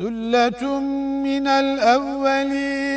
ثلة من الأولين.